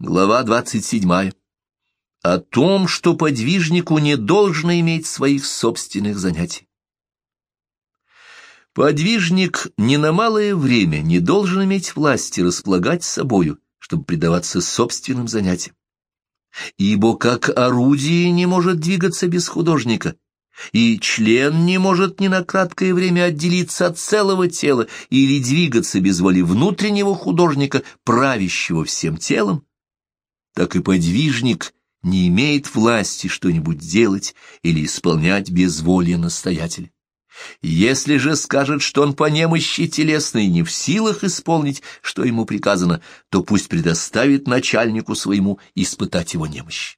Глава 27. О том, что подвижнику не должно иметь своих собственных занятий. Подвижник ни на малое время не должен иметь власти располагать собою, чтобы предаваться собственным занятиям. Ибо как орудие не может двигаться без художника, и член не может ни на краткое время отделиться от целого тела или двигаться без воли внутреннего художника, правящего всем телом, так и подвижник не имеет власти что-нибудь делать или исполнять без воли настоятеля. Если же скажет, что он по немощи телесной не в силах исполнить, что ему приказано, то пусть предоставит начальнику своему испытать его немощь.